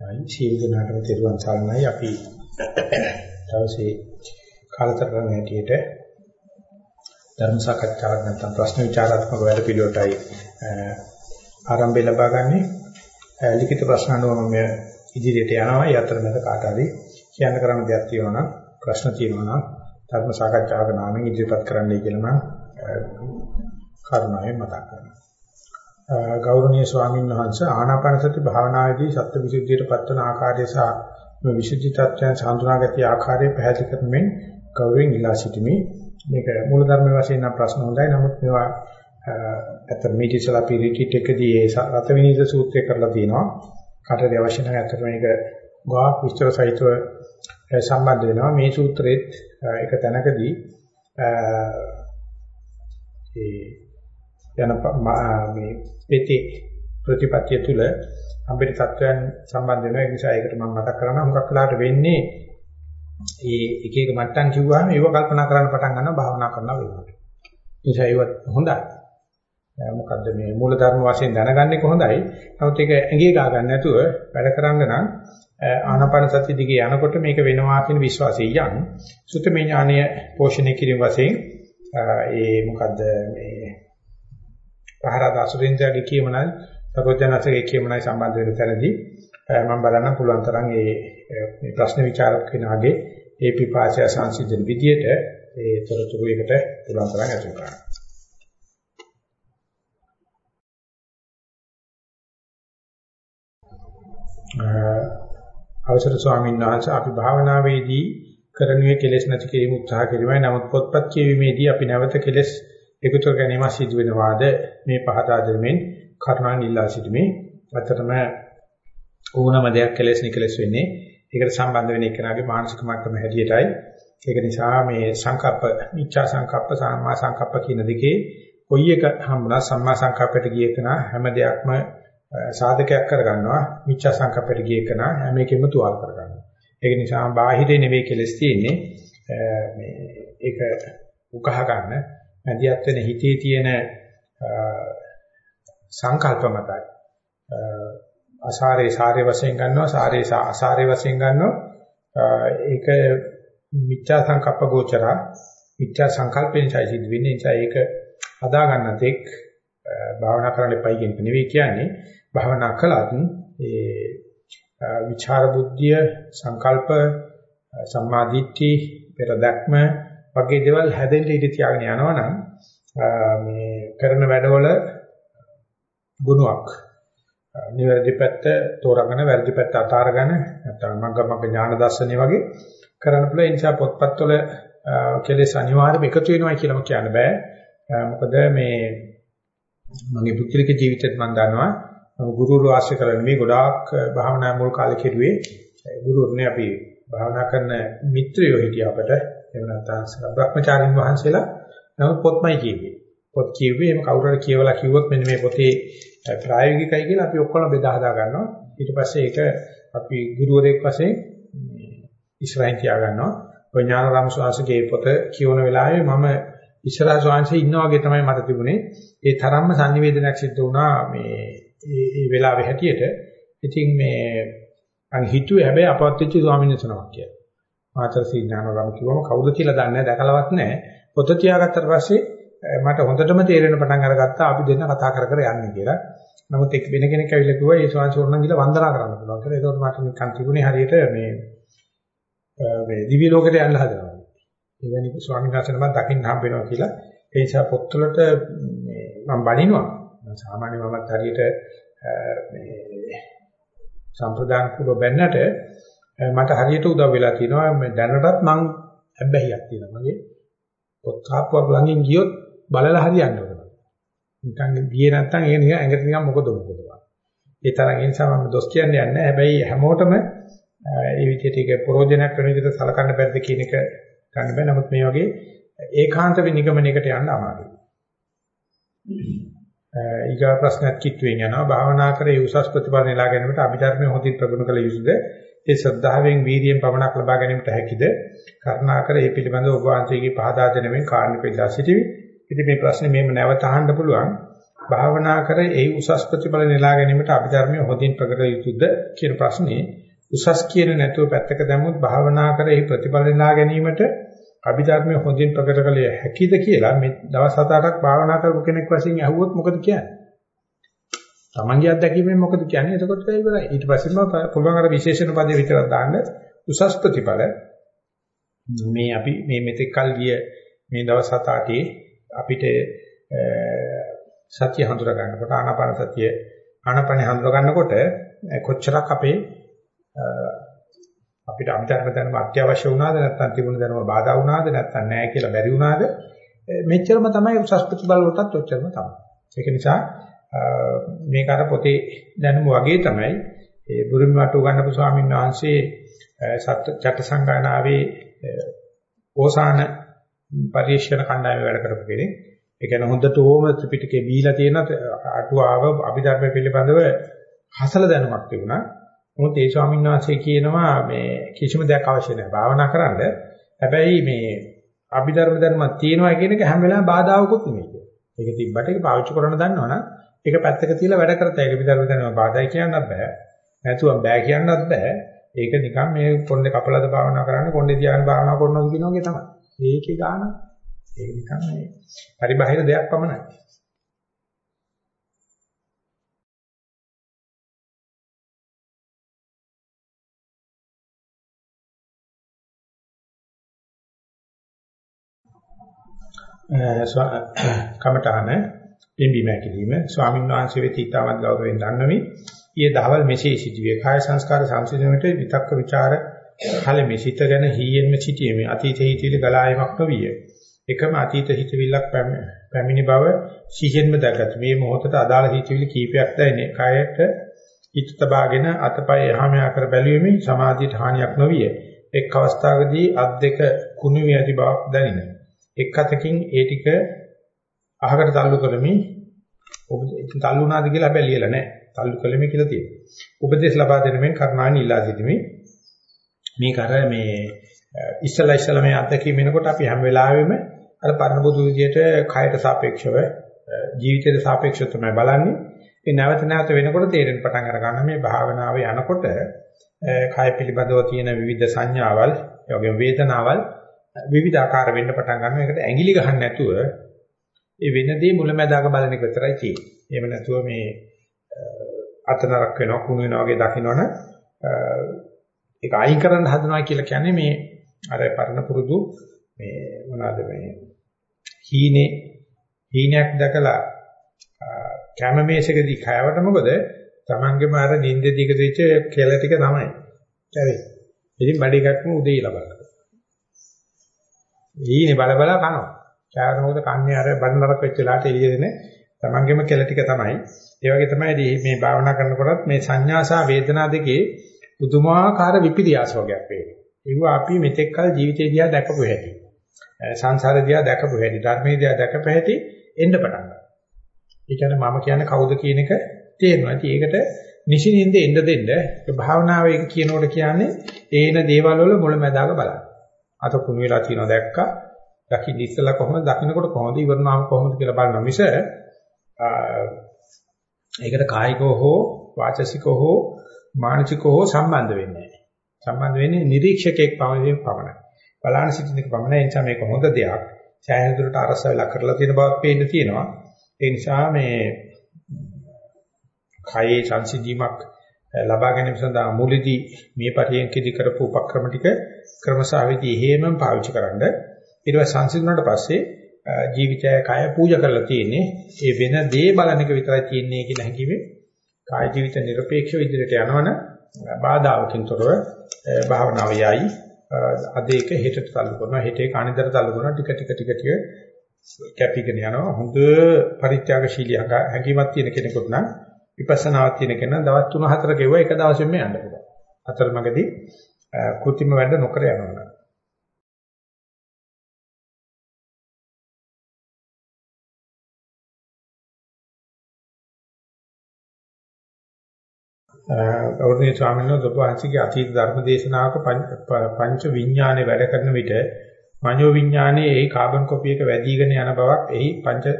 අයි සීල දනාටම තෙරුවන් සරණයි අපි දවසේ කාලතරණ හැටියට ධර්ම සාකච්ඡාවක් නැත්නම් ප්‍රශ්න විචාරාත්මක වැඩ පිළිවෙලටයි ආරම්භය ලබා ගන්නෙ. ලිඛිත ප්‍රශ්න අනුව මම ඉදිරියට යනවා. ඒ අතරමැද කාට හරි කියන්න කරන්න දෙයක් තියෙනවා නම් ප්‍රශ්න තියෙනවා නම් ධර්ම සාකච්ඡාවක නාමයෙන් ඉදිරිපත් කරන්නයි කියලා මම කරුණාවෙන් මතක් කරනවා. ගෞරවනීය ස්වාමීන් වහන්සේ ආනාපාන සති භාවනාවේදී සත්‍යවිසුද්ධියට පත්වන ආකාරය සහ මේ විසුද්ධි tattයන් සාඳුනාගතිය ආකාරය පැහැදිලි කරමින් ගෞරවයෙන් ඉලා සිටිමි. මේක මූලධර්ම වශයෙන් නම් ප්‍රශ්න හොඳයි. නමුත් මේවා අත මේටිසලා පිරිටිට් එකදී ඒ රත විනීත සූත්‍රය කරලා තියෙනවා. කාටද අවශ්‍ය නැහැ අතට මේක ගාක් විස්තර සහිතව සම්බන්ධ වෙනවා. මේ සූත්‍රෙත් එක තැනකදී ඒ යන මේ පෙතේ ප්‍රතිපත්තිය තුල අපිට තත්වයන් සම්බන්ධ වෙනවා ඒ නිසා ඒකට මම මතක් කරනවා මොකක් වෙලාට වෙන්නේ ඒ එක එක මට්ටම් කිව්වහම ඒව කල්පනා කරන්න පටන් ගන්නවා භාවනා කරනවා වෙනකොට. ඒ නිසා ඒවත් හොඳයි. මොකද්ද මේ මූලධර්ම වශයෙන් දැනගන්නේ කොහොඳයි. නමුත් ඒක ඇඟේ ගා ගන්න නැතුව වැඩ කරන්න නම් ආනාපාන සතිය දිගේ යනකොට මේක වෙනවා කියන විශ්වාසය යන් සුතමේ ඥානය පෝෂණය කිරීම වශයෙන් ඒ මොකද්ද මේ පහරද අසුරින්දගේ කියමනයි සරෝජනසගේ කියමනයි සම්බන්ධ වෙන තැනදී මම බලන්න පුළුවන් තරම් මේ මේ ප්‍රශ්න විචාරක කෙනාගේ ඒ පිපාසය සංසිඳන විදියට ඒ තොරතුරු එකට පුළුවන් තරම් අතුල් කරන්න. අවසර ස්වාමීන් වහන්සේ අපි භාවනාවේදී කරනුවේ කෙලෙස් නැති කිරීම උත්සාහ කිරීමයි. නමුත් පොත්පත් කියවීමේදී අපි නැවත කෙලෙස් එකතු කර ගැනීම සිදු වෙනවාද මේ පහදා දෙමින් කරුණාන් ඉල්ලා සිටිමේ. අතරම ඕනම දෙයක් කෙලෙස් නිකලෙස් වෙන්නේ ඒකට සම්බන්ධ වෙන එකනාගේ මානසික මට්ටම හැටියටයි. ඒක නිසා මේ සංකප්ප, මිච්ඡා සංකප්ප, සම්මා සංකප්ප කියන දෙකේ කොයි එක හම්බුණා සම්මා සංකප්පයට ගිය එකනා හැම දෙයක්ම සාධකයක් කරගන්නවා. මිච්ඡා සංකප්පයට ගිය එකනා හැම එකෙම තුවාල කරගන්නවා. ඒක නිසා බාහිරේ නෙවෙයි කෙලස් තියෙන්නේ. මේ ඒක උකහා ගන්න මැදිහත් වෙන හිතේ තියෙන සංකල්ප මතයි. අසාරේ සාරේ වශයෙන් ගන්නවා සාරේ අසාරේ වශයෙන් ගන්නවා. ඒක මිත්‍යා සංකප්ප ගෝචරා මිත්‍යා සංකල්පෙන් සිද්ධ වෙන්නේ. නිසා ඒක හදා ගන්න තෙක් භාවනා කරන්න එපයි කියන එක නෙවෙයි කියන්නේ. භාවනා කළත් ඒ විචාර බුද්ධිය සංකල්ප සම්මාදිට්ඨි පෙර දැක්ම වගේ දේවල් හැදෙන්න ඉඩ තියාගෙන යනවනම් මේ කරන වැඩවල ගුණයක් නිවැරදි පැත්ත තෝරාගෙන වැරදි පැත්ත අතාරගෙන නැත්නම් මග්ගමග්ග ඥාන දර්ශනය වගේ කරන්න පුළුවන්. ඒ නිසා පොත්පත්වල කෙලෙස් අනිවාර්යයෙන්ම එකතු වෙනවා කියලාම කියන්න බෑ. මොකද මේ මගේ පුත්‍රික ජීවිතෙත් මම දන්නවා. මම ගුරුවරු ආශ්‍රය කරලා නෙමෙයි ගොඩාක් භාවනා මුල් කාලේ කෙරුවේ. ගුරුවරුනේ අපි භාවනා කරන මිත්‍රයෝ හිටියා අපට. එහෙම නැත්නම් බ්‍රහ්මචාරින් වහන්සේලා නමුත් පොත්මයි කියුවේ. පොත් කියුවේ එහෙම කවුරු හරි කියවලා කිව්වොත් මෙන්න මේ පොතේ ප්‍රායෝගිකයි කියලා අපි ඔක්කොම බෙදා හදා ගන්නවා. ඊට පස්සේ ඒක අපි ගුරුවරයෙක් වශයෙන් ඉස්සරහින් තියා ගන්නවා. ඔය ඥානරාම ස්වාමීගේ පොත කියවන වෙලාවේ මම ඉස්සරහ ස්වාමීන් ඉන්නා වගේ තමයි මට තිබුණේ. ඒ තරම්ම sannivedanayak සිද්ධ වුණා මේ මේ වෙලාවේ හැටියට. ඉතින් මේ අන් හිතුවේ හැබැයි අපවත් වෙච්ච ස්වාමීන් වහන්සේ නමක් කියලා. මාතෘ ඥානරාම කිව්වම කවුද කියලා දන්නේ නැහැ දැකලවත් නැහැ. පොත තියාගත්තට පස්සේ මට හොඳටම තේරෙන පටන් අරගත්තා අපි දෙන්න කතා කර කර යන්නේ කියලා. නමුත් එක් වෙන කෙනෙක් ඇවිල්ලා කිව්වා ඒ ස්වාමීන් වහන්සේ ගිහලා වන්දනා කරන්න පුළුවන් කියලා. ඒකෝට මට නිකන් තිබුණේ හරියට මේ මේ දිව්‍ය ලෝකෙට යන්න හදනවා. එවැනි ස්වාමීන් වහන්සේ නමක් දකින්න හම්බ වෙනවා කියලා. ඒ නිසා පොත්වලට මේ මම බණිනවා. සාමාන්‍ය මමත් හරියට මේ සම්ප්‍රදාන කුල බැන්නට මට හරියට උදව් වෙලා තියෙනවා දැනටත් මං හැබැයික් තියෙනවා මගේ පොත් කාප්පුවක් ළඟින් ගියොත් බලලා හරියන්න ඕන. නිකන් ගියේ නැත්තම් ඒ නිකන් ඇඟට නිකන් මොකද මොකද ඒ තරම් ඒ නිසා මම දොස් කියන්නේ නැහැ. හැබැයි හැමෝටම ඒ විදිහට ඒක ප්‍රෝජනයක් වෙන විදිහට සලකන්න බැරිද කියන එක ගන්න බෑ. නමුත් මේ වගේ ඒකාන්ත විනිගමනයකට යන්න අමාරුයි. ඊගා ප්‍රශ්නයක් කිට්ටුවෙන් යනවා. භාවනා කරේ උසස් ප්‍රතිඵල නෙලා ගැනීමට අභිධර්මයේ හොඳින් ප්‍රගුණ කළ යුතුද? ඒ ශ්‍රද්ධාවෙන් වීර්යයෙන් පමණක් ලබා ගැනීමට හැකිද? කරුණාකර මේ පිළිබඳව ඔබ වහන්සේගේ පහදා දෙනමින් කාරණේ පිළිලා සිටිවි. ඉතින් මේ ප්‍රශ්නේ මෙහෙම නැවත අහන්න පුළුවන්. භාවනා කර ඒ උසස් ප්‍රතිඵල නෙලා ගැනීමට අභිධර්මයේ හොදින් ප්‍රකට යුතුද කියන ප්‍රශ්නේ උසස් කියන නැතුව පැත්තක දැමුවොත් භාවනා කර ඒ ප්‍රතිඵල නෙලා ගැනීමට අභිධර්මයේ හොදින් ප්‍රකට කළ හැකිද කියලා මේ දවස් 7-8ක් භාවනා කරපු කෙනෙක් වශයෙන් අහුවොත් මොකද කියන්නේ? තමන්ගේ අත්දැකීමෙන් මොකද කියන්නේ? එතකොට ඒක ඉවරයි. ඊට පස්සෙම පුළුවන් අර විශේෂණ පදේ විතරක් දාන්න උසස් ප්‍රතිඵල මේ අපි මේ මෙතෙක් කල් ගිය මේ දවස් 7-8 අපිට සතිය හඳුනා ගන්නකොට ආනාපාන සතිය ආනාපාන හඳුනා ගන්නකොට කොච්චරක් අපේ අපිට අභිධර්ම දැනුම අත්‍යවශ්‍ය වුණාද නැත්නම් තිබුණ දැනුම බාධා වුණාද නැත්නම් නැහැ කියලා බැරි වුණාද මෙච්චරම තමයි උසස් ප්‍රතිබල වලටත් ඔච්චරම තමයි. ඒක නිසා මේක අර පොතේ දැනුම වගේ තමයි ඒ බුරුමි වටු ගන්නපු ස්වාමීන් වහන්සේ සත්‍ය චත්ත සංගායනාවේ ඕසාන පරිශ්‍රණ කණ්ඩායම වැඩ කරපු කෙනෙක්. ඒ කියන්නේ හොඳට ඕම ත්‍රිපිටකේ බීලා තියෙන අටුවාව අභිධර්ම පිළිබඳව හසල දැනුමක් තිබුණා. මොකද ඒ ස්වාමීන් වහන්සේ කියනවා මේ කිසිම දෙයක් අවශ්‍ය නැහැ භාවනා කරන්න. හැබැයි මේ අභිධර්ම දැනුමක් තියෙනවා කියන එක හැම වෙලාවෙම බාධාවකුත් නෙමෙයි කියන්නේ. ඒක තිබ්බට ඒක පාවිච්චි කරන්න දන්නවනම් ඒක පැත්තක තියලා වැඩ කරත ඒක අභිධර්ම දැනුම බාධායි කියන්නත් බෑ. නැතුව බෑ කියන්නත් බෑ. ඒක නිකන් මේ කොණ්ඩේ කපලාද භාවනා කරන්නේ කොණ්ඩේ තියාගෙන භාවනා කරනවා කියන වගේ තමයි. ඒකේ ගාන ඒක නිකන් මේ පරිබාහිර දෙයක් පමණයි. කමඨාන පිම්බීම කිරීම ස්වාමීන් වහන්සේ වෙත ඊටමත් ගෞරවයෙන් දන්නමි. ඊයේ දහවල් මෙසේ සිදුවේ කාය සංස්කාර සංසිඳනට විතක්ක ਵਿਚාර කලමේ සිත ගැන හීයෙන්ම සිටීමේ අතීත හිතිවිලි ගලායමක් නොවිය. එකම අතීත හිතවිල්ලක් පැමිණි බව සිහියෙන්ම දැකගත් මේ මොහොතට අදාළ හිතවිලි කීපයක් දැයිනේ. කායයට හිත තබාගෙන අතපය යහමයා කර බැලීමේ සමාධියට හානියක් නොවිය. එක් අවස්ථාවකදී අත් දෙක කුණු වී ඇති බවක් දැනින. එක් අතකින් ඒ ටික අහකට තල්ලු කරමින් ඔබ තල්ලුනාද කියලා හැබැයි ලියලා නැහැ. තල්ලු කළෙමි කියලා තියෙනවා. උපදේශ ලබා දෙන මෙන් කර්ණානි ඉල්ලා සිටිමි. මේක අර මේ ඉස්සලා ඉස්සලා මේ අත්දැකීම එනකොට අපි හැම වෙලාවෙම අර පරණ බුදු විදියට කයට සාපේක්ෂව ජීවිතයට සාපේක්ෂව තමයි බලන්නේ. ඒ නැවත නැවත වෙනකොට තේරෙන පටන් අර ගන්න මේ භාවනාවේ යනකොට කය පිළිබඳව තියෙන විවිධ සංඥාවල්, ඒ වගේම වේදනාවල් විවිධ ආකාර වෙන්න පටන් ගන්නවා. ඒකට ඇඟිලි ගහන්න නැතුව ඒ වෙනදී මුලැමැදාක බලන එක විතරයි තියෙන්නේ. එහෙම නැතුව මේ අතනරක් වෙනවා කුණු වෙනවා වගේ දකින්නවනේ ඒක අයින් කරන්න හදනවා කියලා කියන්නේ මේ අර පරණ පුරුදු මේ මොනවාද මේ හීනේ හීනයක් දැකලා කැමමේසකදී කයවට මොකද Tamangeම අර නිින්දදී එක දෙච්ච කෙල ටික තමයි කැවේ. ඉතින් බඩ එකක්ම උදේ ලබනවා. හීනේ බල බල කනවා. කෑවට මොකද කන්නේ අර බඩ නරක වෙච්ච වෙලාවට එළිය දෙන Tamangeම කෙල ටික තමයි. ඒ වගේ තමයි මේ භාවනා කරනකොටත් මේ සංඥා සහ වේදනා දෙකේ පුදුමාකාර විපිරියාස වගේක් වෙන්නේ. ඒව අපි මෙතෙක් කල ජීවිතේ දිහා දැකපු හැටි. සංසාරේ දිහා දැකපු හැටි, ධර්මයේ දිහා දැකපු හැටි එන්න පටන් ගන්නවා. ඒ කියන්නේ මම කියන්නේ කවුද කියන එක තේරෙනවා. ඉතින් ඒකට නිසින්ින්ද එන්න දෙන්න භාවනාව ඒක කියනකොට කියන්නේ ඒන දේවල් වල මුලැමැදාක බලන්න. අත කුණු වෙලා තියෙනවා දැක්කා. දකින්න ඉස්සලා කොහොමද දකින්නකොට කොහොමද ඉවරනාම කොහොමද කියලා බලනවා මිස ඒකට කායිකව හෝ වාචසිකව හෝ මානසිකව හෝ සම්බන්ධ වෙන්නේ නැහැ. සම්බන්ධ වෙන්නේ නිරීක්ෂකෙක් පමණයි. බලාන සිටින එක පමණයි. ඒ නිසා මේක හොඳ දෙයක්. ඡායන දුරට අරස වෙලා කරලා තියෙන බවක් පේන්න තියෙනවා. ඒ නිසා මේ කයේ සංසිඳීමක් ලබා ගැනීම සඳහා මුලදී මේ පරියන්කදී කරපු උපක්‍රම ටික ක්‍රමසාවිතී හේමම් පාවිච්චි කරන්න. ඊට පස්සේ සංසිඳුණාට පස්සේ ජීවිතය කය පූජා කරලා තියෙන්නේ ඒ වෙන දේ බලන එක විතරයි තියෙන්නේ කියන හැඟීමේ කාය ජීවිත নিরপেক্ষව ඉදිරියට යනවන බාධාවකින් තොරව භාවනාව යයි. අද ඒක හෙටට تعلق කරනවා. හෙටේ කාණිදර تعلق කරනවා. ටික ටික ටික ටික කැපිගෙන යනවා. හොඳ පරිත්‍යාගශීලී හැඟීමක් තියෙන කෙනෙකුට නම් විපස්සනාවක් තියෙන කෙනා දවස් 3 4 ගෙවුවා එක දවසෙම යන්න පුළුවන්. අතරමඟදී කෘතිම වැඩ නොකර යනවා. ගෞරවනීය ස්වාමීන් වහන්සේ වහන්සේගේ අතීත ධර්ම දේශනාවක පංච විඥානේ වැඩ කරන විට මනෝ විඥානයේ ඒ කාබන් කොපි එක වැඩිගෙන යන බවක් එහි පංච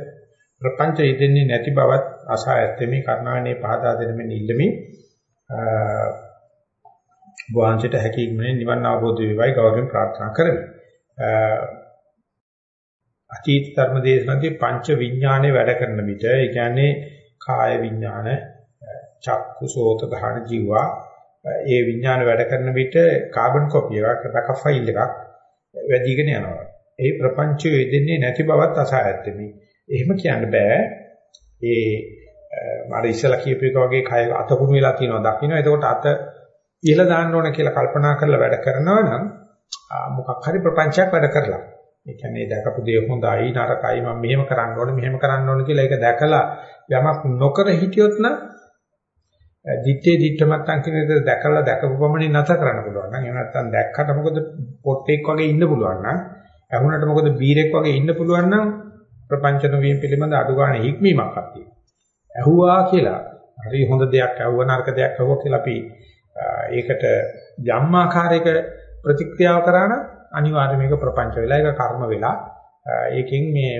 ප්‍රපංච යෙදෙන්නේ නැති බවත් අසහායත්‍ය මේ කර්ණානේ පහදා දෙන මෙන්න ඉල්ලමි වහන්සේට හැකීමනේ නිවන් අවබෝධ වේවයි ගෞරවයෙන් ප්‍රාර්ථනා කරමි. අතීත ධර්ම දේශනාවේ පංච විඥානේ වැඩ කරන විට ඒ කියන්නේ කාය විඥාන, චක්කු සෝත ගහන ජීවා ඒ විඥාන වැඩ කරන විට කාබන් කොපි එකක් බෑකප් ෆයිල් එකක් වැඩිගෙන යනවා. ඒ ප්‍රපංචය යෙදෙන්නේ නැති බවත් අසහායත්මි. එහෙම කියන්න බෑ. ඒ මම ඉස්සලා කියපු එක වගේ කය අතකුණු වෙලා තියෙනවා දකින්න. එතකොට අත ඉහළ දාන්න ඕන කියලා කල්පනා කරලා වැඩ කරනවා නම් මොකක් හරි ප්‍රපංචයක් වැඩ කරලා. ඒ කියන්නේ දැකපු දේ හොඳයි නරකයි මම මෙහෙම කරන්න ඕනේ මෙහෙම කරන්න ඕනේ කියලා ඒක දැකලා යමක් නොකර හිටියොත් නම් දිත්තේ දිත්තමත්තන් කියන එක දැකලා දැකපු පමණින් නැතර කරන්න පුළුවන් නම් එහෙම නැත්නම් දැක්කට මොකද පොට්ටෙක් වගේ ඉන්න පුළුවන් නම් ඇහුනට මොකද බීරෙක් වගේ ඉන්න පුළුවන් නම් ප්‍රපංචන වීම පිළිබඳ අඩු ගන්න හික්මීමක් ඇති. ඇහුවා කියලා හරි හොඳ දෙයක් ඇහුවා නරක දෙයක් ඇහුවා කියලා අපි ඒකට යම් ආකාරයක ප්‍රතික්‍රියාව කරා නම් අනිවාර්යයෙන් මේක ප්‍රපංච වෙලා ඒක කර්ම වෙලා ඒකෙන් මේ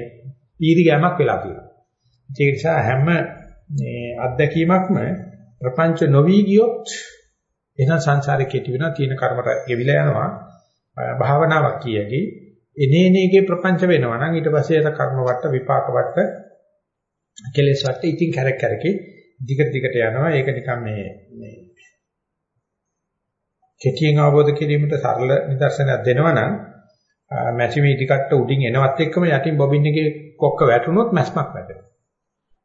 පීරි ගැමක් වෙලා තියෙනවා. ඒ නිසා හැම මේ අත්දැකීමක්ම ප්‍රපංච නොවි ගියොත් එහෙනම් සංසාරේ කෙටි වෙනවා තියෙන කර්මට ගෙවිලා යනවා. භාවනාවක් කියකි. එනේනේගේ ප්‍රපංච වෙනවා නම් ඊට පස්සේ ඒක කර්ම වට විපාක වට කෙලෙස් වට ඉතින් කැරක් කැරකේ දිගට දිගට යනවා. ඒක නිකන් මේ මේ කෙටියෙන් අවබෝධ කිරීමට සරල නිදර්ශනයක් දෙනවා නම් මැසිමේ ඉදිකට උඩින් එනවත් එක්කම යටින් බොබින් එකේ කොක්ක වැටුනොත් මැස්මක් වැටෙනවා.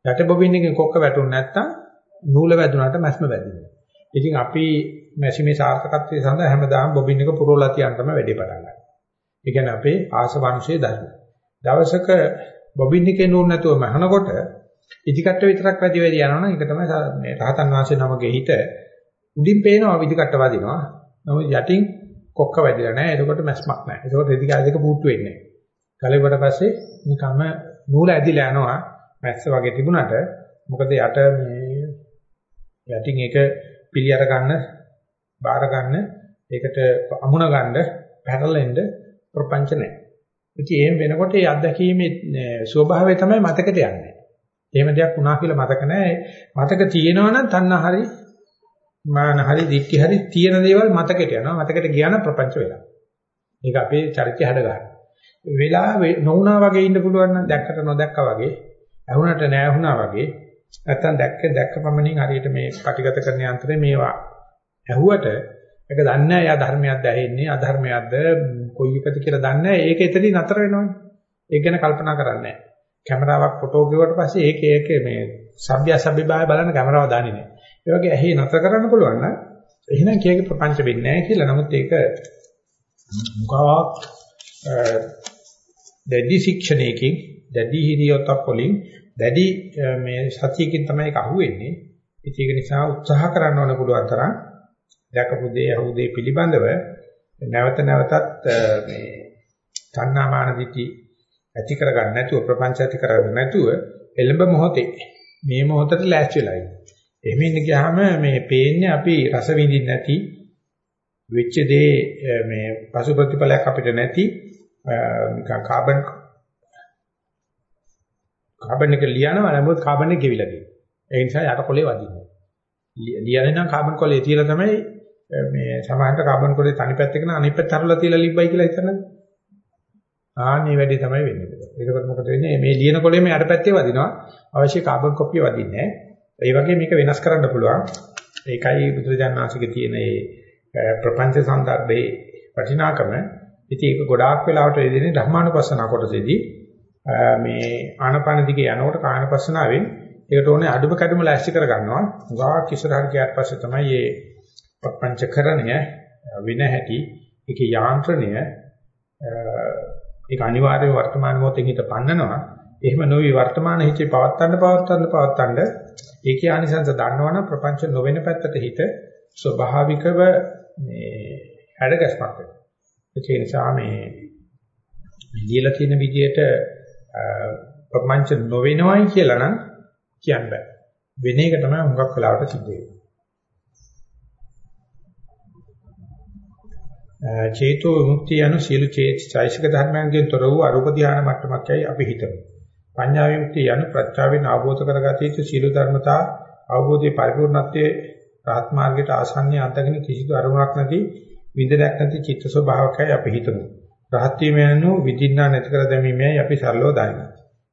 යට බොබින් එකේ කොක්ක වැටුනේ නැත්තම් නූල වැදුනට මැස්ම වැදිනවා. ඉතින් අපි මැසිමේ සාර්ථකත්වයේ සඳහා හැමදාම බොබින් එක පුරවලා තියන්න තමයි වැඩි පටන් ගන්න. ඒ කියන්නේ අපේ ආසවංශයේ ධර්ම. දවසක බොබින් එකේ නූල් නැතුව මහනකොට ඉදිකට විතරක් වැඩි වැඩි යනවනම් ඒක තමයි මේ රහතන් වහන්සේ නමගේ හිත උඩින් පේනවා ඉදිකට වදිනවා. නමුත් යටින් කොක්ක වැදිලා නැහැ. එතකොට මැස්මක් නැහැ. එතකොට රෙදි කාය දෙක පුට්ටු වෙන්නේ නැහැ. ගලෙවට පස්සේ නිකම්ම නූල ඇදිලා යනවා. මැස්ස වගේ තිබුණාට මොකද යට මේ යටින් ඒක පිළි අර ගන්න, බාර ගන්න, ඒකට අමුණ ගන්න, පැටලෙන්න ප්‍රපංච නැහැ. ඉතින් එහෙම වෙනකොට ඒ අත්දැකීමේ ස්වභාවය තමයි මතකයට යන්නේ. එහෙම දෙයක් වුණා කියලා මතක නැහැ. මතක තියෙනවා නම් තණ්හා හරි මාන හරි දික්ටි හරි තියෙන දේවල් මතකයට යනවා. මතකයට ගියා නම් ප්‍රපංච වෙලා. මේක අපේ චරිතය හැඩ ගන්න. වෙලා නොවුනා වගේ ඉන්න පුළුවන් නම් දැක්කට නොදැක්කා වගේ, ඇහුණට නැහැ වගේ, නැත්තම් දැක්ක දැක්ක පමණින් හරියට මේ ප්‍රතිගත කරන යන්ත්‍රේ මේවා ඇහුවට ඒක දන්නේ නැහැ යා ධර්මයක්ද ඇහෙන්නේ අධර්මයක්ද කොයි එකද කියලා දන්නේ නැහැ. ඒක එතනින් නතර වෙනවනේ. ඒක ගැන කල්පනා කරන්නේ කැමරාවක් ෆොටෝ ගෙවුවට පස්සේ ඒක ඒක මේ සබ්බ්‍ය සබ්බිබාය බලන කැමරාව දාන්නේ නැහැ. ඒ වගේ ඇහි නතර කරන්න පුළුවන් නම් එහෙනම් කියේක ප්‍රපංච වෙන්නේ නැහැ කියලා. නමුත් ඒක මුඛාවක් දැඩි ශික්ෂණයකින් දැඩි හිරියොතක් වලින් දැඩි මේ සතියකින් තමයි ඒක අහුවෙන්නේ. ඒක නිසා උත්සාහ කරන්න ඕන පුළුවන් තරම් දැකපු දේ අහු දේ පිළිබඳව නැවත නැවතත් මේ තණ්හාමාන දිටි ඇති කරගන්න නැතුව ප්‍රපංච ඇති කරගන්න නැතුව එළඹ මොහොතේ මේ මොහොතට ලෑස්ති වෙලා ඉන්න. එහෙම ඉන්න ගියාම මේ පේන්නේ අපි රස විඳින්න නැති වෙච්ච දේ මේ පසු ප්‍රතිඵලයක් අපිට නැති නිකන් කාබන් කාබන් එක ලියනවා නමුත් කාබන් එක ගෙවිලා තියෙනවා. ඒ නිසා යට කොලේ වදිනවා. ලියන්නේ නම් කාබන් කොලේ තියලා තමයි මේ සමහරට කාබන් කොලේ තනි පැත්තක න අනිත් පැත්ත අරලා තියලා ලිබ්බයි කියලා හිතන්නේ. ආන්නේ වැඩි තමයි වෙන්නේ. ඒකත් මොකද වෙන්නේ මේ ලියන කොලේම යට පැත්තේ වදිනවා. අවශ්‍ය කාබන් කොපිය වදින්නේ නැහැ. ඒ වගේ මේක වෙනස් කරන්න පුළුවන්. ඒකයි බුදුරජාණන්සේගේ තියෙන මේ ප්‍රපංච සන්දර්භයේ වටිනාකම. ඉතින් ඒක ගොඩාක් වෙලාවට එදිනේ ධර්මානුපස්සන කොටසේදී මේ ආනපාන දිගේ යනකොට කායනපස්සනාවෙන් ඒකට ඕනේ අඩුම කැඩුම ලෑස්ති කර ගන්නවා. උගාක් ඉස්සරහට ගියාට පස්සේ තමයි මේ ප්‍රපංචකරණය වින හැටි ඒකේ යාන්ත්‍රණය ඒක අනිවාර්යව වර්තමාන මොහොතේ හිත පන්නනවා. එහෙම නොවි වර්තමාන හිතේ පවත්තන්න පවත්තන්න පවත්තන්න ඒකේ ආනිසංස දන්නවනම් ප්‍රපංච නොවන පැත්තට හිත ස්වභාවිකව මේ හැඩගැස්මක් වෙනවා. ඒ නිසා මේ ලියලා තියෙන විදිහට ප්‍රපංච නොවෙනවයි කියලා නම් කියන්න බෑ. වෙන එක තමයි හුඟක් වෙලාවට සිද්ධ වෙන්නේ. චේතෝ විමුක්තිය යන සීල චෛතසික ධර්මයන්ගෙන් තොර වූ අරූප ධානය මට්ටමක්යි අපි හිතමු. පඤ්ඤා විමුක්තිය යන ප්‍රත්‍යාවෙන් අවබෝධ කරගත යුතු සීල ධර්මතා අවබෝධයේ පරිපූර්ණත්වයේ රාත් මාර්ගයට ආසන්නයේ අන්තගෙන කිසිදු අරමුණක් නැති විඳයක් නැති චිත්ත ස්වභාවකයි අපි හිතමු. රහත් වීම යනු විදින්නා නැති කර දැමීමයි අපි සරලව දන්නේ.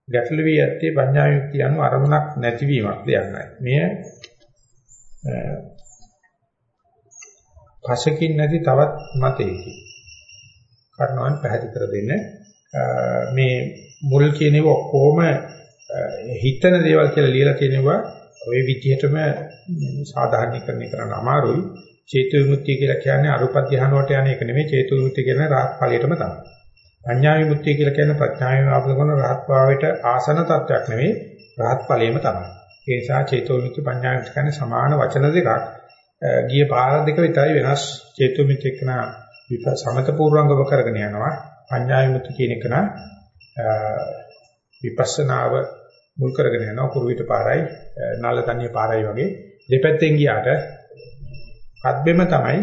ගැටළු වී ඇත්තේ පඤ්ඤා විමුක්තිය යනු අරමුණක් නැතිවීමක් දෙයක්යි. මෙය පසකින් නැති තවත් මතයකි. කර්ණවන් පැහැදිලි කර දෙන්න මේ මුල් කියන ඒවා ඔක්කොම හිතන දේවල් කියලා ලියලා තියෙනවා ওই විදිහටම සාධාරණීකරණය කරන්න අමාරුයි. චේතු විමුක්තිය කියලා කියන්නේ අරුප ධ්‍යාන වලට යන එක නෙමෙයි චේතු විමුක්තිය කියන්නේ රාහත් ඵලයටම තමයි. පඤ්ඤා විමුක්තිය කියලා කියන්නේ ප්‍රඥාවෙන් ආපද කරන රාහත් භාවයට ආසන තත්වයක් නෙමෙයි රාහත් ඵලයම තමයි. ඒ නිසා චේතු විමුක්ති පඤ්ඤා විමුක්ති කියන්නේ සමාන වචන දෙකක්. ගිය පාර දෙක විතරයි වෙනස්. චේතු විමුක්ති කියන සමත පූර්වංගව කරගෙන යනවා. පඤ්ඤා විමුක්ති කියන එක නා විපස්සනාව මුල් කරගෙන යනවා කුරුවිට පාරයි නාලතන්‍ය පාරයි වගේ දෙපැත්තෙන් ගියාට පද්මෙම තමයි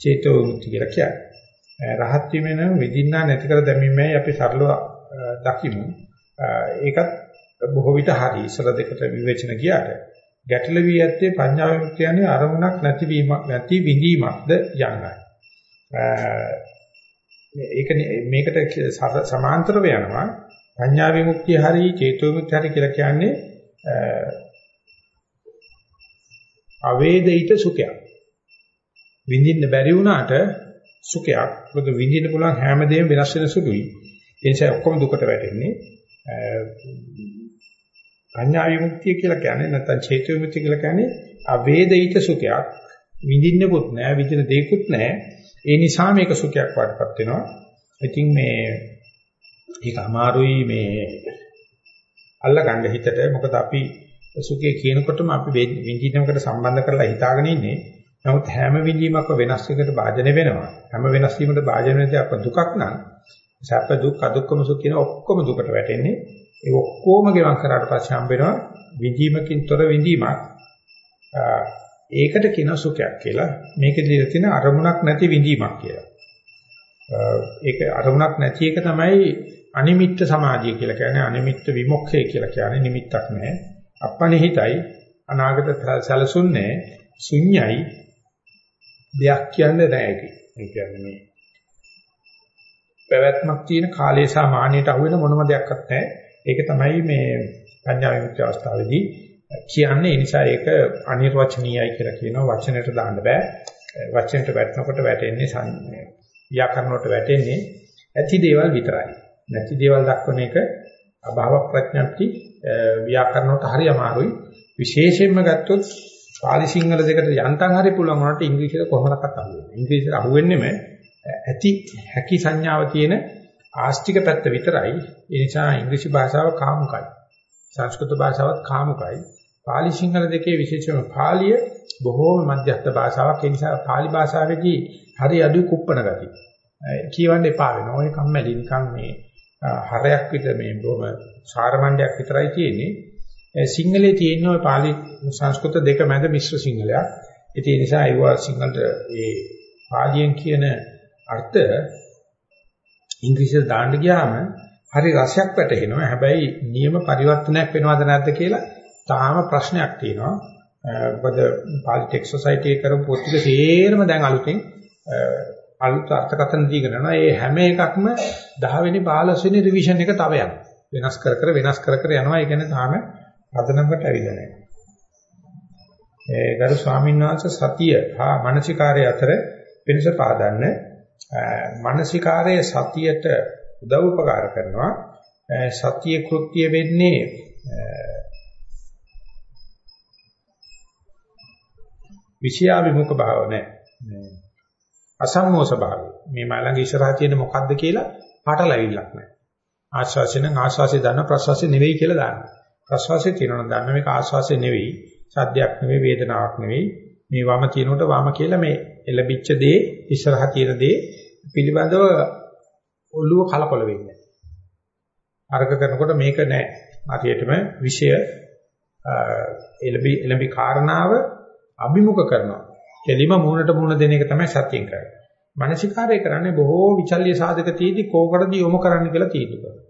චේතෝ විමුක්ති කියලා කියන්නේ. රහත් වීමෙන විදින්නා නැති කර දැමීමයි අපි සරලව දකිමු. ඒකත් බොහෝ විට හරි ඉස්සර දෙකට විවේචන ගියාට ගැටල වී ඇත්තේ පඤ්ඤා විමුක්තිය කියන්නේ අරමුණක් නැතිවීමක් නැති විඳීමක්ද යන්නයි. මේක මේකට සමාන්තරව යනවා පඤ්ඤා විමුක්තිය හරි චේතෝ විමුක්තිය හරි කියලා කියන්නේ අවේදිත සුඛයක්. විඳින්න බැරි වුණාට සුඛයක්. මොකද විඳින්න පුළුවන් හැමදේම වෙනස් වෙන සුළුයි. ඒ නිසා ඔක්කොම දුකට වැටෙන්නේ. පඤ්ඤා විමුක්තිය කියලා කියන්නේ නැත්නම් චේතෝ විමුක්තිය කියලා කියන්නේ අවේදිත සුඛයක්. විඳින්නෙකුත් නෑ, විඳින දෙයක්වත් නෑ. ඒ නිසා මේක සුඛයක් වඩපත් වෙනවා. ඉතින් මේ ඒක අමාරුයි මේ අල්ලගන්න හිතට මොකද අපි සුඛය කියනකොටම අපි විඳිනවකට සම්බන්ධ කරලා හිතාගෙන ඉන්නේ. නමුත් හැම විඳීමක්ම වෙනස් එකකට භාජනය වෙනවා. හැම වෙනස් වීමකට භාජනය වෙද්දී අප දුකක් නම් සැප දුක් අදුක්කම සුඛ කියන ඔක්කොම දුකට වැටෙන්නේ. ඒ ඔක්කොම ගෙවන් කරාට පස්සේ හම්බ වෙනවා විඳීමකින් තොර විඳීමක්. ඒකට කියන සුඛයක් කියලා. මේකේ තියෙන අරමුණක් නැති විඳීමක් කියලා. ඒක අරමුණක් නැති එක තමයි අනිමිත්ත සමාධිය කියලා කියන්නේ අනිමිත්ත විමුක්ඛය කියලා කියන්නේ නිමිත්තක් නැහැ. අපනිහිතයි අනාගත සැලසුන්නේ ශුන්‍යයි දෙයක් කියන්නේ නැහැ ඒක. ඒ කියන්නේ මේ පැවැත්මක් තියෙන කාලය සහ මානෙට අහු වෙන මොනම දෙයක්වත් නැහැ. ඒක තමයි මේ පඤ්ඤා විමුක්ති අවස්ථාවේදී කියන්නේ. ඒ නිසා ඒක අනිර්වචනීයයි කියලා කියනවා වචනයට දාන්න බෑ. වචනයට වැටෙනකොට වැටෙන්නේ ව්‍යාකරණ වලට වැටෙන්නේ ඇති දේවල් විතරයි. නැති දේවල් දක්වන එක අභාව ප්‍රඥප්ති ව්‍යාකරණ වලට හරි අමාරුයි. විශේෂයෙන්ම ගත්තොත් පාලි සිංහල දෙකට යන්තම් හරි පුළුවන් වුණාට ඉංග්‍රීසියට කොහොමදක්වත් අහු වෙන්නේ. ඉංග්‍රීසියට අහු වෙන්නෙම ඇති හැකි සංඥාව තියෙන ආස්තික පැත්ත විතරයි. ඒ නිසා ඉංග්‍රීසි භාෂාව කාමුකයි. සංස්කෘත භාෂාවත් කාමුකයි. පාලි සිංහල දෙකේ විශේෂම පාලිය බොහෝම මධ්‍යස්ථ භාෂාවක්. ඒ නිසා පාලි භාෂාවේදී හරි අඩු කුප්පණ ගති. කියවන්න එපා වෙනවා. ඔය කම්මැලි නිකන් මේ හරයක් විතර මේ බොහොම සාරමණ්ඩයක් විතරයි තියෙන්නේ. සිංහලේ තියෙන ඔය පාලි සංස්කෘත දෙක මැද මිශ්‍ර සිංහලයක්. ඒ නිසා ඒවා සිංහලට ඒ පාලියෙන් කියන අර්ථ ඉංග්‍රීසියට දාන්න ගියාම හරි රසයක් වැටෙනවා. හැබැයි නියම පරිවර්තනයක් වෙනවද නැද්ද කියලා තාම ප්‍රශ්නයක් තියෙනවා. මොකද පාලි ටෙක් සොසයිටි එකේ කරපු පොත් ටික සේරම දැන් අලුතෙන් අලුත් අර්ථකථන දීගෙන යනවා. ඒ හැම එකක්ම 10 වෙනි 15 වෙනි රිවිෂන් එක තව යනවා. වෙනස් කර කර වෙනස් කර කර යනවා. ඒ කියන්නේ තාම පදනමකට ඇවිල්ලා නැහැ. ඒ ගරු ස්වාමීන් වහන්සේ සතිය හා මානසිකාරය අතර වෙනස පාදන්න මානසිකාරයේ සතියට උදව් උපකාර කරනවා. සතිය කෘත්‍ය වෙන්නේ විෂයාභිමුඛ භාව නැහැ. අසම්මෝස භාවය. මේ මලඟ ඉස්සරහා තියෙන මොකද්ද කියලා පාටලවිල්ලක් නැහැ. ආශ්වාසය නම් ආශ්වාසය දන්න ප්‍රශ්වාසය නෙවෙයි කියලා දාන්න. ප්‍රශ්වාසය තියෙනවා දන්න මේක ආශ්වාසය නෙවෙයි, සද්දයක් නෙවෙයි, වේදනාවක් නෙවෙයි. මේ වම තියෙනකොට වම කියලා මේ එළබිච්ච දේ ඉස්සරහා තියෙන දේ පිළිබඳව ඔළුව කලකොල වෙන්නේ. අර්ග කරනකොට මේක නෑ. හරියටම විෂය එළබි එළබි කාරණාව අභිමුඛ කරනවා. කෙලිම මූණට මූණ දෙන එක තමයි සත්‍යයෙන් කරන්නේ. මානසිකාරය කරන්නේ බොහෝ විචල්්‍ය සාධක තියදී කෝකටද යොමු කරන්න කියලා තීන්දුව කරනවා.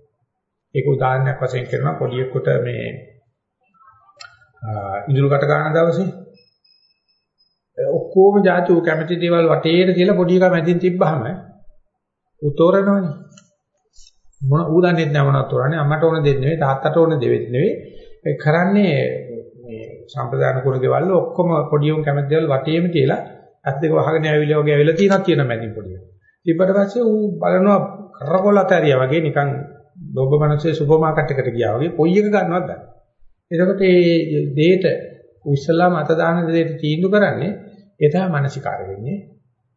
ඒක උදාහරණයක් වශයෙන් කරනවා. පොඩියෙකුට මේ ඉඳුල්කට ගන්න දවසේ ඔක්කොම જાතු කැමති දේවල් වටේට තියලා පොඩි එකා මැදින් තිබ්බහම උතෝරනවනේ මොන ඌ දන්නේ නැහැ මොනවද තෝරන්නේ. අම්මට ඕන දෙන්නේ නෙවෙයි තාත්තට ඕන දෙවෙත් නෙවෙයි. ඒ කරන්නේ මේ සම්ප්‍රදාන කුණ ගෙවල් ඔක්කොම පොඩි උන් කැමති දේවල් වටේම තියලා අත් දෙක වහගෙන ඇවිල්ලා වගේ ඇවිල්ලා තියෙනක් තියෙන මැදින් පොඩි ඊපට පස්සේ ඌ බලනවා කරකොල අතරියා වගේ නිකන් ලෝභ මනසේ සුපර් මාකට් එකට ගියා වගේ කොයි එක ගන්නවද දන්නේ. එතකොට මේ දෙයට ඉස්සලාම අත දාන දෙයට තීන්දුව කරන්නේ ඒ තමයි මානසිකාර වෙන්නේ.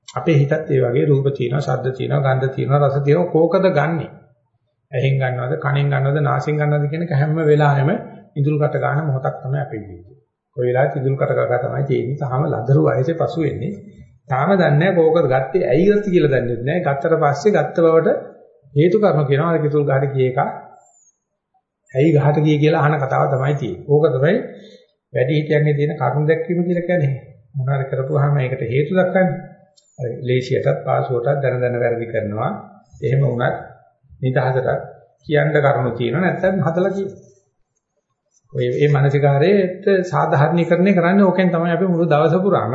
අපේ හිතත් ඒ වගේ රූප තියෙනවා, ශබ්ද තියෙනවා, ගන්ධ තියෙනවා, රස තියෙනවා කෝකද ගන්නෙ? ඇහෙන් ගන්නවද, කනෙන් ගන්නවද, නාසයෙන් ගන්නවද කියන එක හැම වෙලාවෙම ඉඳුල්කට ගන්න මොහොතක් තමයි අපේ ජීවිතේ. කොයි වෙලාවෙත් ඉඳුල්කට ගගා තමයි තියෙන්නේ. තාම ලදරු වයසේ පසු වෙන්නේ. තාම දන්නේ නැහැ කෝකද ගත්තේ ඇයි ගත්තේ කියලා දන්නේ නැහැ. ගත්තට පස්සේ ගත්ත බවට හේතු කර්ම කියනවා. අර කිතුල් ගහට ගිය එක. ඇයි ගහට ගියේ කියලා අහන කතාව තමයි තියෙන්නේ. ඕක තමයි වැඩි හිටියන්ගේ තියෙන කර්ම දැක්වීම කියලා කියන්නේ. මොනවාරි කරපුවාම ඒකට හේතු දක්වන්නේ. අර ලේසියටත් පාසුවටත් දැන දැන වැරදි කරනවා. එහෙම වුණත් නිදහසට කියන්න කරුණු තියෙනවා නැත්නම් හදලා කියනවා. ඔය මේ මානසිකාරයට සාධාරණීකරණය කරන්නේ ඕකෙන් තමයි අපි මුළු දවස පුරාම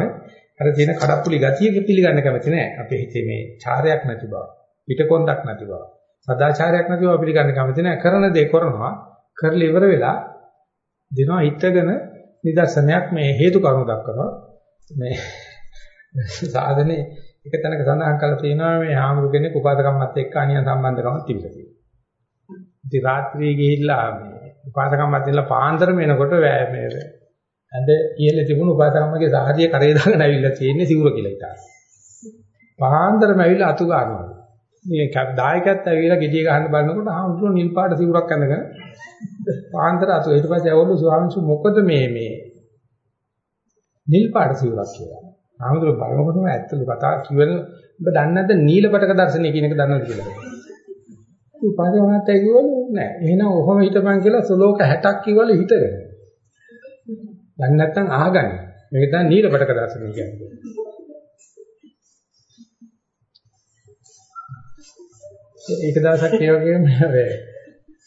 අර තියෙන කඩප්පුලි ගතිය පිළිගන්න කැමති නෑ. අපේ හිතේ මේ චාරයක් නැති බව, පිටකොන්දක් නැති බව, සදාචාරයක් නැති බව පිළිගන්න කැමති නෑ. කරන දේ කරනවා. කරලා ඉවර වෙලා දෙනවා හිතගෙන නිදර්ශනයක් මේ හේතු කරුණු දක්වනවා. මේ සාධනේ එක තැනක සඳහන් කරලා තියෙනවා මේ ආමුරු කෙනෙක් උපාදකම්මත් එක්ක අනියම් සම්බන්ධකමක් තිබිලා තියෙනවා. ඉතින් රාත්‍රියේ ගිහිල්ලා මේ උපාසකම්මත් ඉඳලා පාන්දර වෙනකොට මේ ඇඳ කියලා තිබුණු උපාසකම්මගේ සාහදිය කරේ දාගෙන ඇවිල්ලා තියෙන්නේ සිවුර කියලා ඉතාල. පාන්දරම ඇවිල්ලා අතු ගන්නවා. මේ දායකයත් ඇවිල්ලා ගෙඩිය ගහන්න බලනකොට ආමුරු නිල් පාට සිවුරක් ඇඳගෙන පාන්දර අතු ඊට පස්සේ ඇවොල්ලු ස්වාමීන් වහන්සේ මොකද මේ මේ නිල් පාට සිවුරක් කියලා. ආමුරු බලනකොටම ඇත්තලු කතා කිව්වල ඔබ දන්නේ නැද්ද නීලපටක දර්ශනය කියන එක දන්නවද කියලා. උපාධි මහත්තයා කිව්වලු නෑ. එහෙනම් ඔහොම හිටපන් කියලා සලෝක 60ක් කිව්වලු හිටගෙන. දැන් නැත්තම් අහගන්න. මේක තමයි නීලපටක දර්ශනය කියන්නේ. ඒක දවසක් ඒ වගේම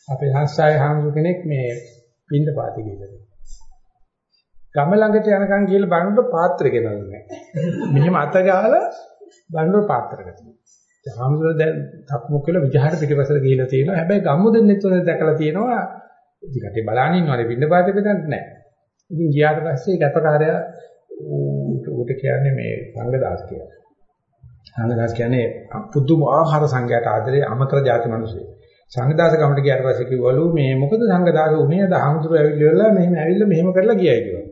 අපේ හස්සාවේ හාමුදුර කෙනෙක් මේ පින්ඳ පාති කියලා. ගම ළඟට යනකම් කියලා බලනකොට පාත්‍රය ගෙනල්ලා නැහැ. මෙහෙම අත ගහලා බලනකොට පාත්‍රයකට. හාමුදුරුවෝ දැන් තක්මුක් කියලා විජහාට පිටිපස්සට ගිහිලා තියෙනවා. හැබැයි ගම්මු දෙන්නෙත් උනේ දැකලා තියෙනවා. ඉතින් කටේ බලන්න ඉන්නවනේ පින්න පාතේ බෙදන්න නැහැ. ඉතින් ගියාට පස්සේ ගැපකාරයා ඌට කියන්නේ මේ සංඝදාස් කියලා. සංඝදාස් කියන්නේ පුදුමාකාර සංඝයාට ආදරේ අමතර ಜಾති මිනිස්සු. සංඝදාස ගමට ගියාට පස්සේ කිව්වලු මේ මොකද සංඝදාස උනේ අද හාමුදුරුවෝ ඇවිල්ලා මෙහෙම ඇවිල්ලා මෙහෙම කරලා ගියයි කියලා.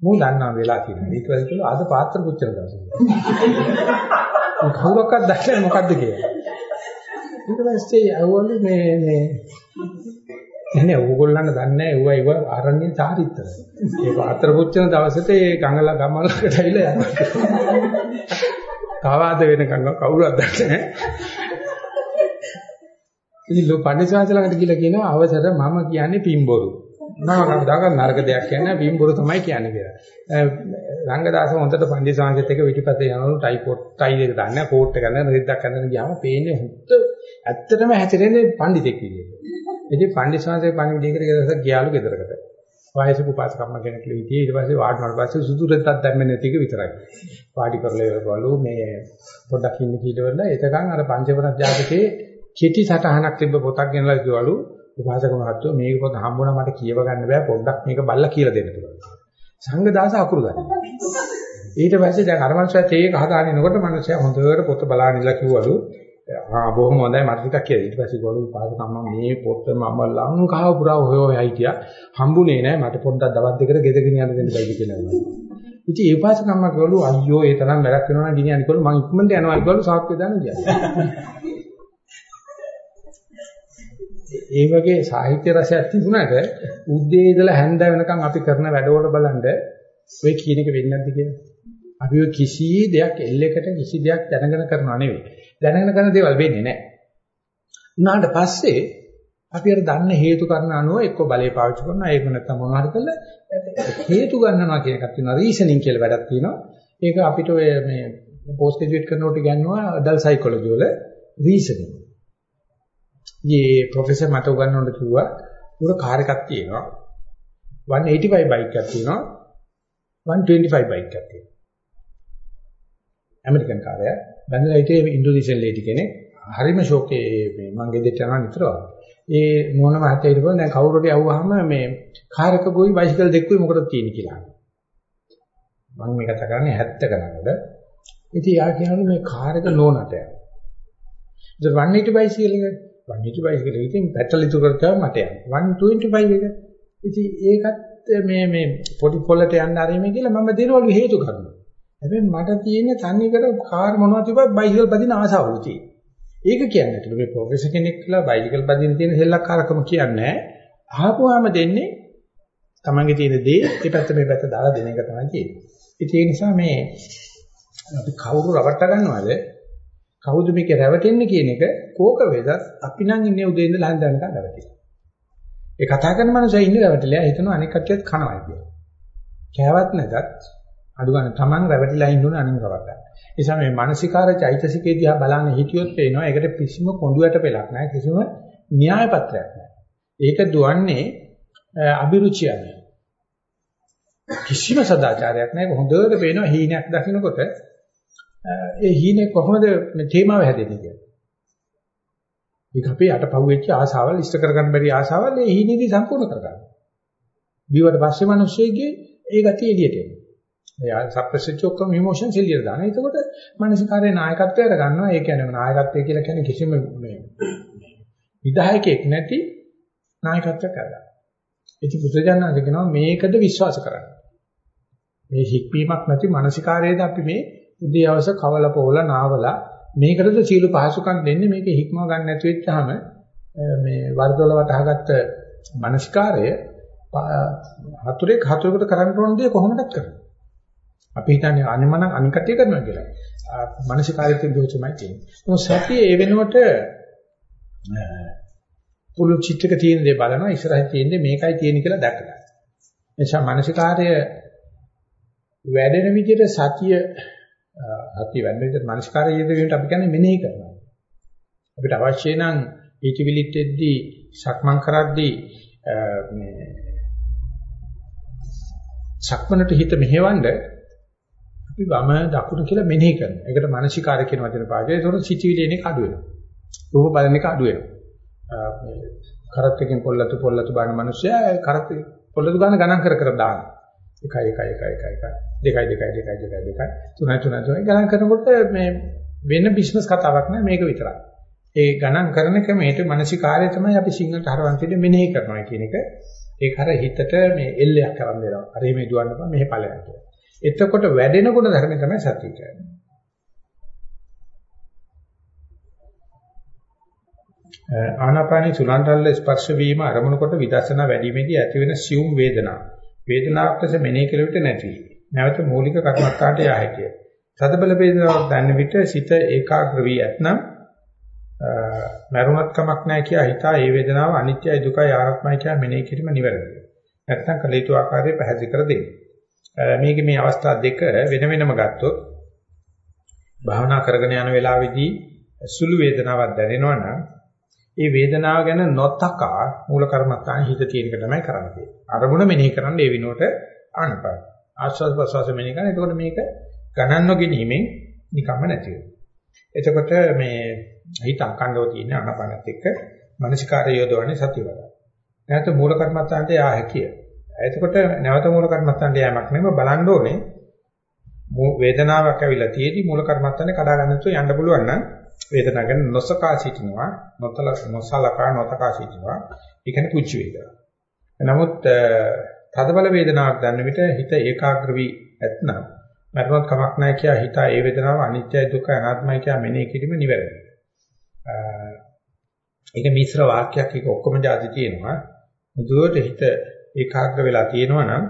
මූ දන්නා වෙලා තියෙනවා. ඊට පස්සේ කිව්වා අද පාත්‍ර පුච්චන දවසේ. කවුරක්වත් දැක්කේ මොකද්ද කියලා. ඊට පස්සේ අහවලු මේ මේ එන්නේ ඕගොල්ලන්ට දන්නේ නැහැ ඒව ඒව ආරණ්‍ය චාරිත්‍ර. ඒ පාත්‍ර පුච්චන දවසට ඒ ගංගල ගමලකට ඇවිල්ලා යනවා. කවාද වෙනකන් කවුරුවත් දන්නේ නැහැ. ඉතින් ලෝ පඬිසාංශ ළඟට ගිහලා කියනවා අවසර මම කියන්නේ පිම්බොරු. මම කවදාකවත් නරක දෙයක් කියන්නේ පිම්බොරු තමයි කියන්නේ කියලා. රංගදාස හොඳට පඬිසාංශෙත් එක පිටිපස්සේ යනවලු ටයි කොට් ටයි දෙක දාන්න කෝට් එක ගන්න රෙද්දක් ගන්න ගියාම පේන්නේ හුත්ත ඇත්තටම හැතරෙන්නේ පඬිතෙක් විදියට. ඉතින් පඬිසාංශේ පණිවිඩයකට ගියදස ගියාලු ගෙදරකට. වයසක උපාසකම්ම කෙනෙක් ලීතිය ඊට පස්සේ වාඩිවුණාට පස්සේ සුදු රෙද්දක් දැම්මේ නැති එක විතරයි. වාඩි කරලා ඉවරවලු මේ පොඩ්ඩක් ඉන්න කීලවල එතකන් අර පංචවරත් ජාතකයේ කෙටි සටහනක් තිබ්බ පොතක් ගෙනලා කිව්වලු උපාසක මහත්තයෝ මේක පොත හම්බුණා මට කියව ගන්න බෑ පොඩ්ඩක් මේක බලලා කියලා දෙන්න කියලා. සංඝදාස අකුරු ගන්න. ඊට පස්සේ දැන් අර මනුස්සයා තේක හදාගෙන ඉනකොට මනුස්සයා හොඳට පොත බලාගෙන ඉඳලා කිව්වලු ආ බොහොම හොඳයි මට ටිකක් කියලා. ඊට පස්සේ ගොළු පාද කම්ම මේ පොත මම ලංකාව පුරා හොය හොය හිටියා. හම්බුනේ නෑ මට පොඩ්ඩක් දවස් දෙකකට ගෙදගෙන යන්න දෙන්න බැරි කියලා. ඉතින් ඒ පාස කම්ම ගොළු අයියෝ ඒ තරම් වැඩක් වෙනවා නම් ගෙනියන්න කිව්වලු මං ඉක්මනට යනවා ගොළු සාක්කුවේ දාන්න ගියා. ඒ වගේ සාහිත්‍ය රසයක් තිබුණාට උද්දී ඉඳලා හැන්ද වෙනකන් අපි කරන වැඩවල බලන්න ඔය කියන එක වෙන්නේ නැද්ද කියලා. අපි ඔය කිසි දෙයක් එල්ලයකට කිසි දෙයක් දැනගෙන කරනව නෙවෙයි. දැනගෙන කරන දේවල් වෙන්නේ නැහැ. උනාට පස්සේ අපි අර දන්න හේතු කරන අනුව එක්ක බලය පාවිච්චි කරනවා ඒක නැත්නම් මොනවා හරි කරලා හේතු ගන්නවා කියන එකක් තියෙනවා රීසනින් කියලා වැඩක් තියෙනවා. ඒක අපිට ඔය මේ පෝස්ට් ග්‍රැජුවේට් කරනකොට ගන්නවා අඩල් සයිකොලොජි වල රීසනින්. ඊයේ ප්‍රොෆෙසර් මට උගන්වන්න කිව්වා උර කාර් එකක් තියෙනවා 185 බයික් එකක් තියෙනවා 125 බයික් එකක් තියෙනවා ඇමරිකන් කාර්යය. බැඳලා හිටියේ ඉන්ඩෝනීසියානු ලේඩි කෙනෙක්. හරිම ෂෝකේ මේ මං ගෙදරට යනවා නිතරම ඒ මොන මහත්තයා හිටපුවා දැන් කවුරු හරි આવුවාම මේ කාර් එක ගොයි බයිසිකල් දෙක්කුයි මොකටද තියෙන්නේ කියලා. මම මේ කතා කරන්නේ 70 ගණනවල ඉතින් යා කියනවා මේ කාර් එක නෝනට යනවා ඉතින් 180 බයිසිකල් එක 180 බයිසිකල් එකකින් පෙට්‍රල් ඉතුරු කරලා මට යනවා 125 එක. ඉතින් ඒකත් මේ මේ පොඩි පොළට යන්න ආරෙමේ කියලා මම දෙනවලු හේතු කරනවා. හැබැයි මට තියෙන තන්නේ කර කාර් මොනවද තිබ්බත් බයිසිකල් පදින ආසාවලු තියෙනවා ඒක කියන්නේ නැහැ. මේ ප්‍රොෆෙසර් කෙනෙක් කියලා බයිසිකල් පදින්න තියෙන සෙල්ලක්කාරකම කියන්නේ අහපුවාම දෙන්නේ තමන්ගේ තියෙන දේ ඒ පැත්ත මේ පැත්ත දාලා දෙන එක තමයි තියෙන්නේ. ඒ නිසා මේ අපි කවුරු රවට්ට ගන්නවද? කවුද මේක රැවටෙන්නේ කියන එක කෝක වේදත් අපි නම් ඉන්නේ උදේ ඉඳලා හන්ද යනකම් රැවටිලා. ඒ කතා කරන මනුස්සයා ඉන්නේ රැවටිලා හිතනවා අනික් කට්ටියත් කනවා කියලා. කෑවත් නැතත් අඩු ගන්න තමන් රැවටිලා ඉන්නුනේ අනින් රවට්ටන්න. නිසා මේ මානසිකාර චෛතසිකේ දිහා බලන්න හිටියොත් පේනවා ඒකට කිසිම කොඳුයට පෙලක් නැහැ කිසිම න්‍යාය පත්‍රයක් නැහැ. ඒක දුවන්නේ අභිරුචියනේ. කිසිම සදාචාරයක් නැහැ හොඳට පේනවා හීනයක් දකින්නකොට ඒ හීනේ කොහොමද මේ තේමාව හැදෙන්නේ කියලා. ඒක අපේ අටපහුවෙච්ච ආසාවල් ඉෂ්ට කරගන්න බැරි ආසාවල් ඒ හීනේදී සම්පූර්ණ කරගන්න. බිවට පස්සේ මිනිස්සෙගේ ඒ ගතිය එළියට එනවා. එයා සප්‍රෙස්ච් ඔක්කොම ඉමෝෂන්ස් එළියට දාන. එතකොට මානසිකාරයේ නායකත්වයට ගන්නවා. ඒ කියන්නේ නායකත්වය කියලා කියන්නේ කිසිම මේ විධායකයෙක් නැති නායකත්වයක් කරගන්න. ඉතින් බුදුජානක කියනවා මේකද විශ්වාස කරන්න. මේ හික්වීමක් නැති මානසිකාරයේද අපි මේ උදේ අවස කවල පොවල නාවලා මේකටද සීල පහසුකම් දෙන්නේ මේක හික්මව ගන්න නැති වෙච්චාම මේ වර්ගවල වටහාගත්ත මානසිකාරය හතුරෙක් හතුරෙකුට කරන්න ඕන දේ කොහොමදත් කරන්නේ. අපි හිතන්නේ අනිමන අනිකටිය කරනවා කියලා. මානසිකාරිත දෝෂමයි තියෙන්නේ. මොකද සතිය ඒ වෙනුවට පුළු චිත්තක තියෙන දේ බලනවා ඉස්සරහින් තියෙන දේ මේකයි තියෙන්නේ කියලා දැකගන්න. එනිසා මානසිකාර්ය වැඩෙන විදිහට සතිය සතිය වැඩෙන විදිහට මානසිකාර්ය යෙදෙන්නට අපි කියන්නේ මෙනෙහි කරනවා. අපිට අවශ්‍ය නම් ඊටිවිලිටෙද්දී සක්මන් කරද්දී මේ සක්මනට හිත මෙහෙවන්න අපි වම දකුණ කියලා මෙනෙහි කරනවා. ඒකට මානසිකාරය කියන වචන පාවිච්චි. ඒතකොට සිතිවිලි එන එක අඩු වෙනවා. රූප බලන එක අඩු වෙනවා. මේ කරත් එකෙන් පොල්ලතු පොල්ලතු බලන මිනිස්සයා කරත් පොල්ලතු ගන්න ගණන් කර කර දාන. 1 1 1 1 1 2 2 2 2 2 3 3 3 ගණන් කරනකොට මේ වෙන බිස්නස් කතාවක් නෑ මේක විතරයි. ඒ ගණන් කරන ක්‍රමයට මානසිකාරය තමයි අපි සිංහලට හරවන්තිට මෙනෙහි කරනවා කියන එක. ඒක අර හිතට මේ එල්ලයක් කරන් දෙනවා. අර මේ දුවන්න බෑ මෙහෙ ඵලයක් කියලා. එතකොට වැඩෙන ගුණ ධර්ම තමයි සතිය කියන්නේ. ආනාපානී සුලන්තල්ල ස්පර්ශ වීම අරමුණු කොට විදර්ශනා වැඩිමේදී ඇතිවෙන සියුම් වේදනා. වේදනාවක් ලෙස මෙනෙහි කෙරෙවිට නැති. නැවත මූලික කර්මස්ථානට යා හැකිය. සදබල වේදනාවක් දැනෙන විට සිත ඒකාග්‍ර වී ඇතනම් මරුණත් කමක් නැහැ කියා හිතා ඒ වේදනාව අනිත්‍යයි දුකයි ආත්මයි කියා මෙනෙහි කිරීම නිවැරදියි. නැත්නම් කලිතු ආකාරයේ පැහැදිලි කර දෙන්නේ. මේකේ මේ අවස්ථා දෙක වෙන වෙනම ගත්තොත් භාවනා කරගෙන යන වෙලාවේදී සුළු වේදනාවක් දැනෙනවා නම් ඒ වේදනාව ගැන නොතකා මූල කර්මත්තාන හිත තියෙන එක තමයි කරන්නේ. අරමුණ මෙනෙහි කරන්න ඒ විනෝට ආනපාන. ආස්වාද ප්‍රසවාස මෙනෙහි කරන. එතකොට මේක ගණන් නොගැනීමෙන් නිකම්ම නැති වෙනවා. එතකොට මේ හිත අකණ්ඩව තියෙන ආනපානත් එක්ක මනසිකාරය යොදවන්නේ සතිය වල. නැත්නම් මූල කර්මත්තාන්ට යා හැකියි. එතකොට නැවත මූල කර්මත්තන්ට යෑමක් නෙමෙයි බලන්න ඕනේ. වේදනාවක් ඇවිල්ලා තියෙදි මූල කර්මත්තන්නේ කඩා ගන්න තු යන්න පුළුවන් නම් වේදනාව ගැන නොසකා සිටිනවා, නොතල නොසලකා නොතකා සිටිනවා. ඒ කියන්නේ පුච්ච වේදනාව. නමුත් තදබල වේදනාවක් ගන්න විට හිත ඒකාග්‍ර වී ඇතනම් මරණත් කමක් නැහැ කියා හිත ඒ වේදනාව අනිත්‍යයි දුක්ඛයි අනාත්මයි කියා මෙනෙහි කිරීම නිවැරදියි. ඒක මිශ්‍ර වාක්‍යයක් ඒක ඔක්කොම જાති තියෙනවා. මුදුවට හිත ඒකාග්‍ර වෙලා තියෙනවා නම්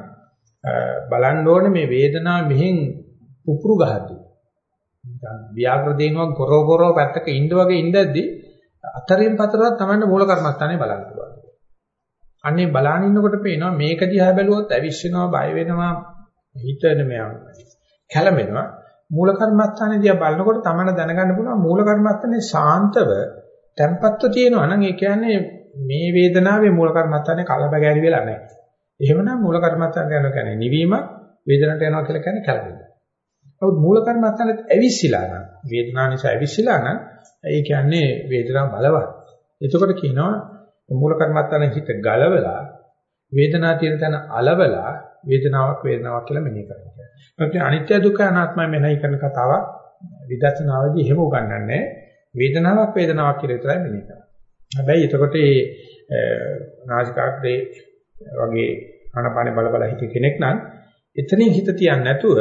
බලන්න ඕනේ මේ වේදනාව මෙහෙන් පුපුරු ගහද්දී. නිකන් ව්‍යාග්‍ර දේනුවක් ගොරෝ ගොරෝ පැත්තක ඉඳ වගේ ඉඳද්දී අතරින් පතරවත් Tamanne මූල කර්මස්ථානේ බලන්න පුළුවන්. අන්නේ බලාන ඉන්නකොට පේනවා මේක දිහා බැලුවොත් ඇවිස්සෙනවා බය වෙනවා හිතන මෙයා කැළඹෙනවා මූල කර්මස්ථානේ දිහා බලනකොට Tamanne දැනගන්න පුළුවන් මූල කර්මස්ථානේ ශාන්තව tempatව තියෙනවා නම් ඒ කියන්නේ මේ වේදනාවේ මූල කර්මත්තානේ කලබගෑරි වෙලා නැහැ. එහෙමනම් මූල කර්මත්තාන යනවා කියන්නේ නිවීම වේදනට යනවා කියලා කියන්නේ කලබල. නමුත් මූල කර්මත්තානෙත් ඇවිස්සලා නම් වේදනාව නිසා ඇවිස්සලා නම් ඒ කියන්නේ වේදනාව බලවත්. එතකොට කියනවා මූල කර්මත්තාන හිත ගලවලා වේදනාව තියෙන තැන අලවලා වේදනාවක් වේදනාවක් කියලා මෙනෙහි කරනවා. ඒත් අනිත්‍ය දුක්ඛ අනාත්මය මෙනෙහි කරන කතාවක් විදර්ශනාවේදී එහෙම උගන්වන්නේ වේදනාවක් වේදනාවක් කියලා විතරයි මෙනෙහි කරන්නේ. හැබැයි එතකොට මේ නාසිකාග්‍රේ වගේ ආනපානේ බල බල හිත කෙනෙක් නම් එතනින් හිත තියන්නේ නැතුව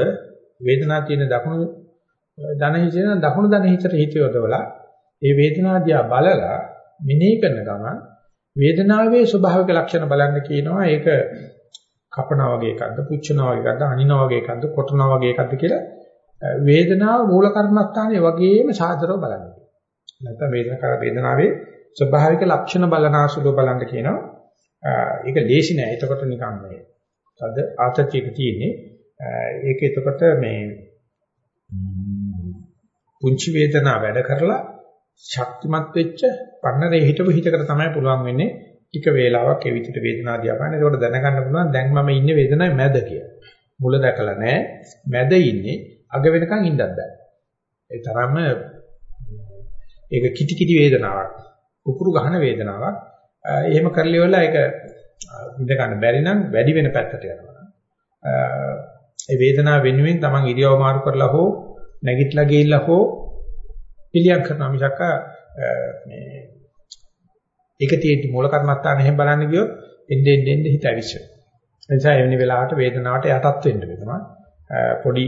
වේදනාව තියෙන දකුණු දන හිතේන දකුණු දන හිතට හිත යොදවලා ඒ වේදනාව දිහා බලලා මෙනෙහි කරන ගමන් වේදනාවේ ස්වභාවික ලක්ෂණ බලන්න කියනවා ඒක කපනවා වගේ එකක්ද පුච්චනවා වගේ එකක්ද අනිනවා වගේ එකක්ද කොටනවා වගේ එකක්ද කියලා වේදනාව මූල කර්මස්ථානයේ වගේම සාදරව බලන්න. නැත්නම් වේදනාව වේදනාවේ ස්වභාවික ලක්ෂණ බලනාසුලව බලන්න කියනවා. ඒක ලේසි නෑ. එතකොට නිකන් මේ තද ආතතියක තියෙන්නේ. ඒක එතකොට මේ පුංචි වේදනාව වැඩ කරලා ශක්තිමත් වෙච්ච පන්නරේ හිටපු හිතකට තමයි පුළුවන් වෙන්නේ ටික වේලාවක් ඒ විදිහට වේදනාව දිහා බලන්න. ඒකට දැනගන්න පුළුවන් දැන් මම ඉන්නේ වේදනාවේ මැද කියලා. මුල දැකලා නැහැ. මැද ඉන්නේ අග වෙනකන් ඉන්නත් බෑ. ඒ තරම්ම ඒක කිටි කිටි වේදනාවක්. කුකුරු ගහන වේදනාවක්. එහෙම කරලා ඉවරලා ඒක ඉඳ ගන්න බැරි නම් වැඩි වෙන පැත්තට යනවා. ඒ වේදනාව වෙනුවෙන් Taman ඉරියව මාරු කරලා හෝ නැගිටලා ගිහිල්ලා හෝ පිළියම් කරනවා මිසක් මේ ඒක තියෙද්දි මූල කර්මස්ථාන එහෙම බලන්න ගියොත් එන්නේ එන්නේ හිත ඇවිස්සෙනවා. ඒ නිසා එවැනි වෙලාවට වේදනාවට යටත් වෙන්න වෙනවා. පොඩි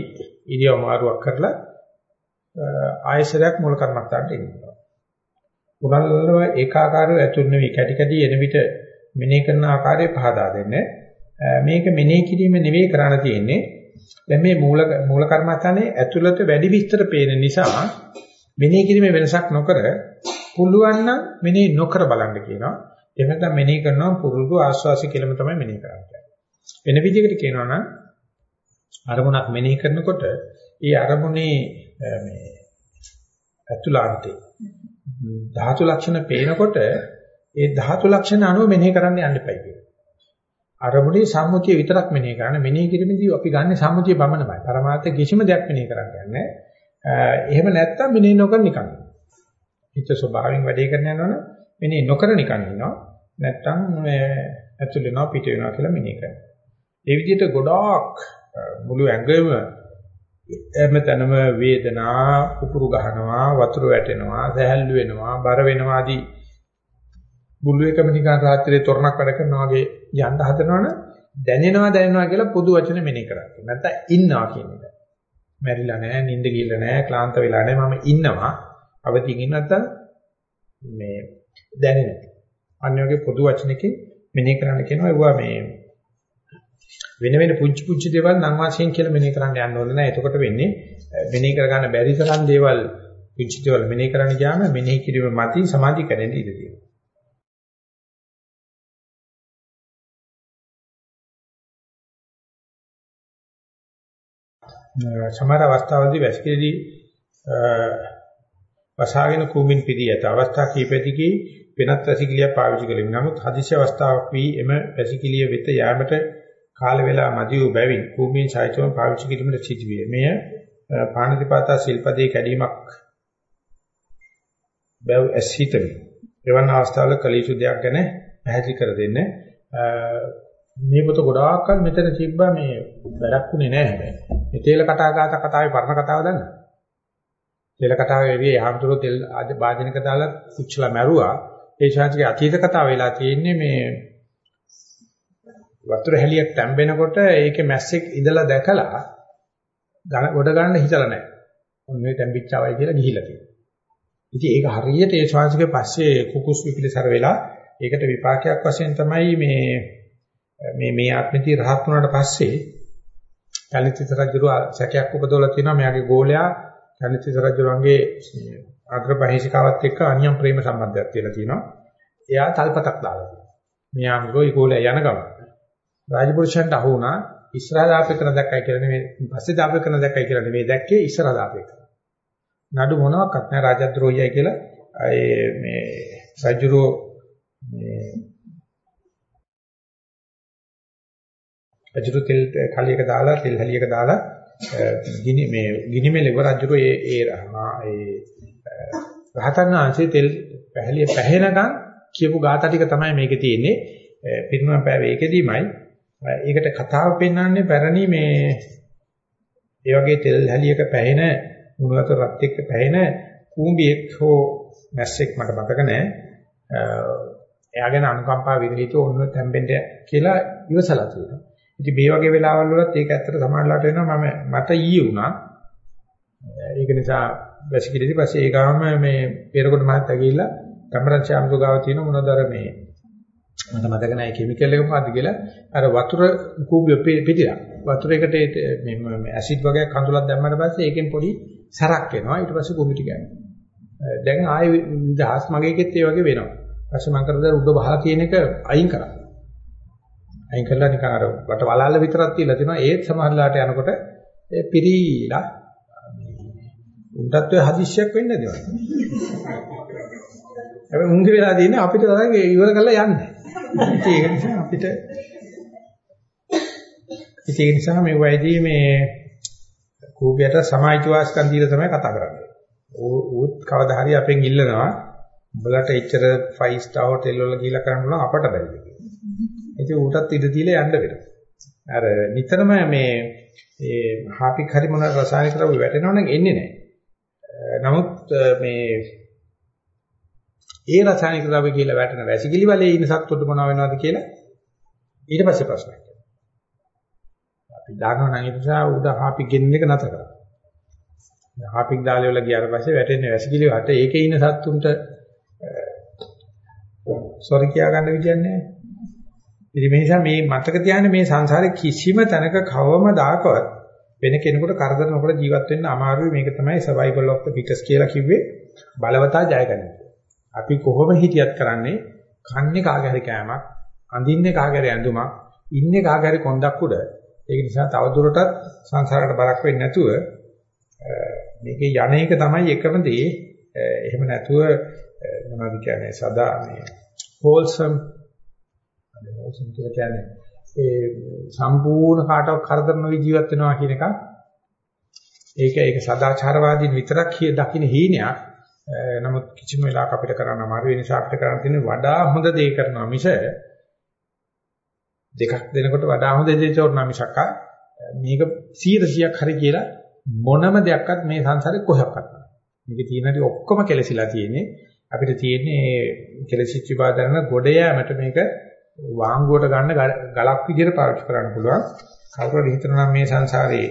ඉරියව මාරුවක් කරලා ආයසරයක් මූල කර්මස්ථානට එන්න. පුරල්ලව ඒකාකාරව ඇතුල් නෙවෙයි කැටි කැටි එන විට මෙනෙහි කරන ආකාරය පහදා දෙන්නේ. මේක මෙනෙහි කිරීම නෙවෙයි කරණ තියෙන්නේ. දැන් මේ මූල මූල කර්මස්ථානයේ ඇතුළත වැඩි විස්තර පේන නිසා මෙනෙහි කිරීමේ වෙනසක් නොකර පුළුවන් නම් මෙනෙහි නොකර බලන්න කියනවා. එහෙම නැත්නම් මෙනෙහි කරනවා පුරුදු ආස්වාසි කියලාම තමයි මෙනෙහි කරන්නේ. වෙන විදිහකට කියනවා නම් අරමුණක් මෙනෙහි කරනකොට ඒ අරමුණේ මේ ඇතුළාන්තේ ධාතු ලක්ෂණ පේනකොට ඒ ධාතු ලක්ෂණ අනුව මෙනෙහි කරන්න යන්න එපයි කියනවා. අරමුණේ සම්මුතිය විතරක් මෙනෙහි කරන්න මෙනෙහි කිරීමේදී අපි ගන්න සම්මුතිය පමණයි. පරමාර්ථ කිසිම දෙයක් මෙනෙහි කරන්න යන්නේ එහෙම නැත්තම් මෙනෙහි නොකර නිකන්. හිත ස්වභාවයෙන් වැඩේ කරන යනවනම් මෙනෙහි නොකර නිකන් ඉන්නවා. නැත්තම් ඇතුළ වෙනවා පිට වෙනවා කියලා මෙනෙහි කරනවා. ඒ විදිහට ගොඩාක් මුළු ඇඟම එමෙතනම වේදනා උකුරු ගහනවා වතුර වැටෙනවා සහැල්ලු වෙනවා බර වෙනවා ආදී බුළු එකම නිකන් රාත්‍රියේ තොරණක් වැඩ කරනවා වගේ යන්න හදනවනම් දැනෙනවා දැනෙනවා කියලා පොදු වචන මෙනෙහි කරන්නේ නැත්නම් ඉන්නවා කියන එක. මැරිලා නැහැ, නිින්ද ගිහලා නැහැ, ක්ලාන්ත වෙලා නැහැ, මම ඉන්නවා. අවදිින් ඉන්න නැත්නම් මේ දැනෙනවා. අන්න වගේ පොදු වචනකින් මෙනෙහි කරන්න කියනවා. ඒවා මේ වෙන වෙන පුංචි පුංචි දේවල් නම් වශයෙන් කියලා මෙනෙහි කරන්න යන්න ඕනේ නැහැ. එතකොට වෙන්නේ මෙනෙහි කරගන්න බැරි තරම් දේවල් පුංචි දේවල් මෙනෙහි කරන්න ගියාම මෙනෙහි කිරීම මතින් සමාධිය කැඩෙන්න ඉඩ තියෙනවා. සමහර අවස්ථාවලදී වැසිකිලි වසාගෙන කුමින් පිදී ඇත අවස්ථා කීපෙදීකී වෙනත් වැසිකිලිය පාවිච්චි කළෙමි. නමුත් හදිසි අවස්ථාවක් වී එම වැසිකිලිය වෙත යාමට කාල වේලා මදි වූ බැවින් භූමියේ චෛත්‍යම පාවිච්චි කිරීමට සිදුවේ. මෙය පාණතිපාතා ශිල්පදේ කැඩීමක් බැව් ඇසිතමි. එවන් අවස්ථාවල කලීසු දෙයක් ගැන පැහැදිලි කර දෙන්න. මේ පොත ගොඩාක්කල් මෙතන තිබ්බා මේ වැඩක්ුනේ නැහැ හැබැයි. මේ තේල කතාගත කතාවේ පරණ කතාව දන්නවද? තේල කතාවේ එළිය යහමතුරු තෙල් වාදනක දාලා කුච්චලා මැරුවා. ඒ ශාස්ත්‍රීය අතීත කතාව වෙලා තියෙන්නේ මේ වතුර හැලියක් තැම්බෙනකොට ඒකේ මැස්සෙක් ඉඳලා දැකලා ගොඩ ගන්න හිතලා නැහැ. ඔන්න මේ තැම්බිච්චවයි කියලා ගිහිලා තියෙනවා. ඉතින් ඒක හරියට ඒ ශ්වාසකේ පස්සේ කුකුස් විපිලිසර වෙලා ඒකට විපාකයක් වශයෙන් තමයි මේ මේ මේ ආත්මෙදී රහත් වුණාට පස්සේ කලිතිත රජුව සැකයක් උපදවලා තියෙනවා මෙයාගේ ගෝලයා කලිතිත රජුවන්ගේ අග්‍රපහේශිකාවත් එක්ක අනියම් ප්‍රේම සම්බන්ධයක් තියෙලා තියෙනවා. එයා තල්පතක් දාලා තියෙනවා. මෙයා ගෝයි ගෝලයා යන ගමන් රාජපුරුෂයන්ට අහු වුණා ඉස්සරහා දාපේකන දැක්කයි කියලා නෙමෙයි පස්සේ දාපේකන දැක්කයි කියලා නෙමෙයි දැක්කේ ඉස්සරහා දාපේකන. නඩු මොනවාක්වත් නැහැ රාජද්‍රෝහියයි කියලා. ඒ මේ රජුරෝ මේ රජුරෝ තෙල් කලියක දාලා තෙල් හැලියක දාලා ගිනි මේ ගිනි මෙලව රජුරෝ ඒ ඒ ඒ රහතන් වහන්සේ තෙල් පැහැලිය පැහැෙනකන් කියපු ગાථා ටික තමයි මේකේ තියෙන්නේ. පිරිනුවම් පෑවේ ඒකෙදීමයි. ඒකට කතාව පෙන්වන්නේ පැරණි මේ ඒ වගේ තෙල් හැලියක පැහැෙන මුණු වතුර රත් එක්ක පැහැෙන කූඹියෙක් හෝ මැස්සෙක් මට මතක නැහැ. එයාගෙන අනුකම්පා විරහිත ඔන්න තැම්බෙන්න කියලා ඉවසලා තියෙනවා. ඉතින් මේ වගේ වෙලාවල් වලත් ඒක ඇත්තට සමානලාට වෙනවා මම මට ඊයේ වුණා. ඒක නිසා වැසිකිළිදි පස්සේ ඒ ගාම මේ පෙරකොට මහත්තයා ගිහිල්ලා කමරච්ච අම්සුගාව තියෙන මොනදර මේ මට මතක නැහැ කිමිකල් එක මොකද්ද කියලා. අර වතුර කූඹිය පිටිලා. වතුරයකට මේ ඇසිඩ් වගේ කඳුලක් දැම්මම පස්සේ ඒකෙන් පොඩි සරක් එනවා. ඊට පස්සේ කූඹි ටික යනවා. දැන් ආයේ දහස් මගේකෙත් ඒ වගේ වෙනවා. ඊපස්සේ මම කරද උඩ බහලා තියෙන එක අයින් කරා. අයින් කළා නිකන් අර වට වලාල විතරක් තියලා තිනවා. ඒත් සමහරලාට යනකොට ඒ පිරීලා උන්ටත් ඔය හදිස්සියක් වෙන්නේ නැතිවා හැබැයි උන්ගේ වෙලා තියෙන්නේ අපිට තරගේ ඉවර කරලා යන්නේ. ඒක නිසා අපිට ඒක නිසා මේ වයිදී මේ කූපයට සමාජික වාස්කම් දීලා තමයි කතා කරන්නේ. ඌත් කවදා හරි අපෙන් ඉල්ලනවා උඹලට එච්චර 5 star hotel වල ගිහිල්ලා කරන්න පුළුවන් අපට බැරිද කියලා. ඉතින් ඌටත් ඉඩ දීලා යන්න වෙනවා. අර නිතරම මේ ඒ හාපික් හරි මොන රසායනික ද්‍රව්‍ය වැටෙනවනම් එන්නේ නැහැ. නමුත් මේ ඒ රසායනික ද්‍රව්‍ය කියලා වැටෙන වැසිකිලි වලේ ඉන්න සත්තුන්ට මොනව වෙනවද කියලා ඊට පස්සේ ප්‍රශ්නයක්. අපි දානවා නම් ඒ නිසා උඩ හාපි ගෙන්න එක නැතර කරා. හාපික් දාලේ වල ගියාට පස්සේ වැටෙන්නේ වැසිකිලි වට ඒකේ ඉන්න සත්තුන්ට සොරි කියා ගන්න විදියක් නැහැ. ඉතින් මේ නිසා මේ මතක තියාගන්න මේ සංසාරේ කිසිම තැනක කවම දාකවත් වෙන කෙනෙකුට කරදර නොකර ජීවත් වෙන්න අමාරුයි මේක තමයි survival of the fittest කියලා කිව්වේ බලවතා ජය ගන්න. අපි කොහොම හිතියත් කරන්නේ කන්නේ කාගේ හරි කෑමක්, අඳින්නේ කාගේ හරි ඇඳුමක්, ඉන්නේ කාගේ හරි කොන්දක් උඩ. ඒක නිසා තවදුරටත් සංසාරයට බරක් වෙන්නේ නැතුව මේකේ යන්නේක තමයි එකම දේ. එහෙම නැතුව මොනවද කියන්නේ සදා මේ wholesome wholesome කියලා කියන්නේ ඒ සම්පූර්ණ කාටවත් කරදර නොවි ජීවත් වෙනවා කියන එක ඒක ඒක සදාචාරවාදීන් විතරක් දකින්න හීනයක් නමුත් කිසිම වෙලාවක අපිට කරන්න අමාරු වෙන නිසා අපිට කරන්න තියෙන වඩා හොඳ දේ කරනවා මිස දෙකක් දෙනකොට වඩා හොඳ දේ තෝරනවා මිසක් මේක 100ක් හරි කියලා මොනම දෙයක්වත් මේ සංසාරේ කොහෙවත් නැහැ. මේක තියෙනටි ඔක්කොම කෙලසිලා තියෙන්නේ. අපිට තියෙන්නේ කෙලසිච්ච බාදරන ගොඩ යෑමට මේක වාංගුවට ගන්න ගලක් විදිහට පාවිච්චි කරන්න පුළුවන්. කවුරුහරි හිතනවා මේ සංසාරේ